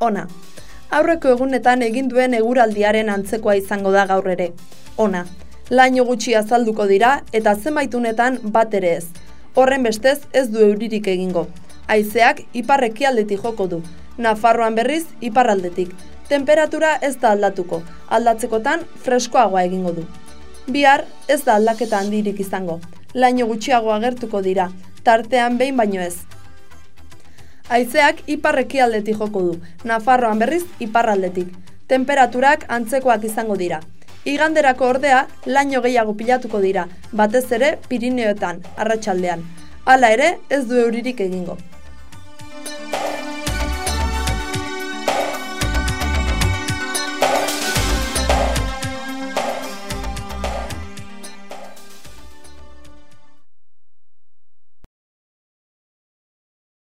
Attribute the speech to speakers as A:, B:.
A: ona. Aurreko egunetan egin duen eguraldiaren antzekoa izango da gaur ere. Ona. Laino gutxi azalduko dira eta zenbaitunetan bat ere ez. Horren bestez ez du euririk egingo. Haizeak iparreki aldetik joko du. Nafarroan berriz iparraldetik. Temperatura ez da aldatuko. Aldatzekotan freskoagoa egingo du. Bihar ez da aldaketa handirik izango. Laino gutxiago agertuko dira, tartean behin baino ez. Haizeak iparreki aldetik joko du, Nafarroan berriz iparraldetik. Temperaturak antzekoak izango dira. Iganderako ordea, laino gehiago pilatuko dira, batez ere Pirineoetan, arratsaldean. Hala ere, ez du euririk egingo.